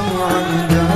عن دار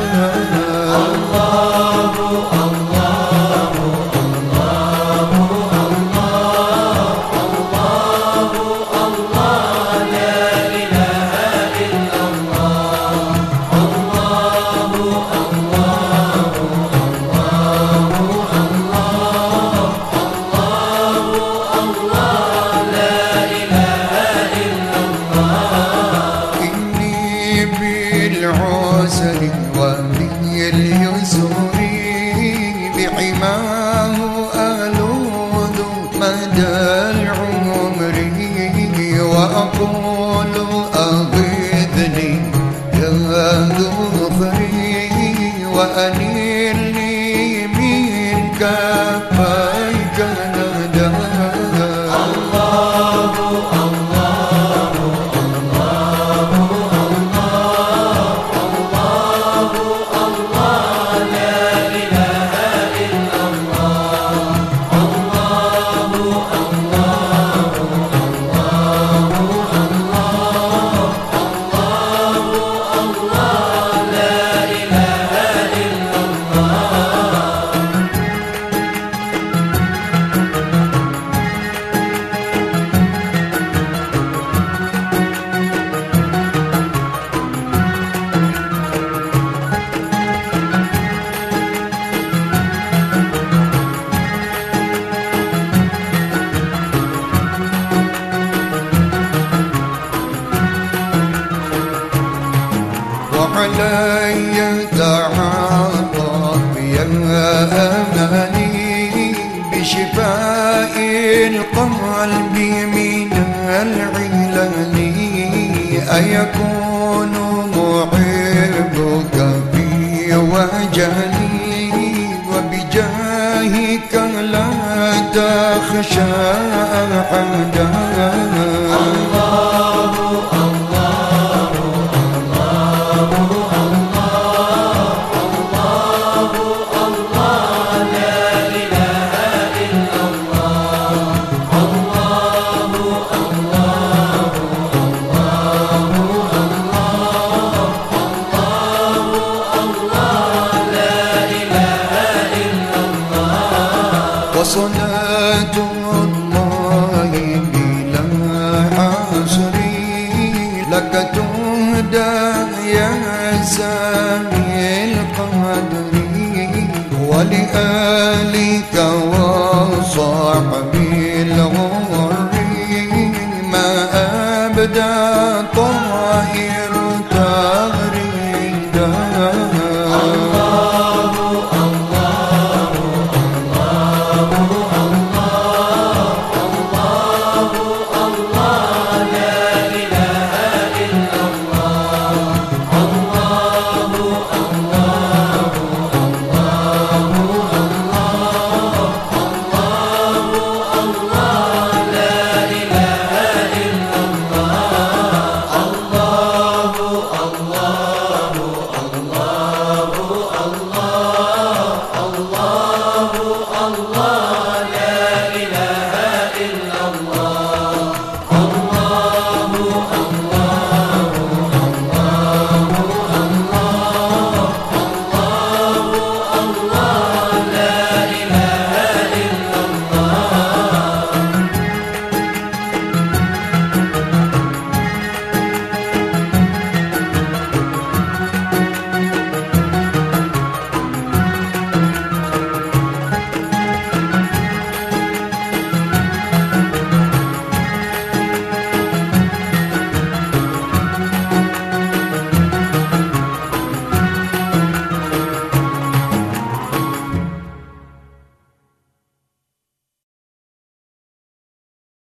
ما ألوذ مدى العمر وأقول أغيثني يا ذو وأني علي تعاطف يا أماني بشفاء القلب من العلل أيكون محبك في وجهي وبجاهك لا تخشى أحدا سامي القدر ولآلك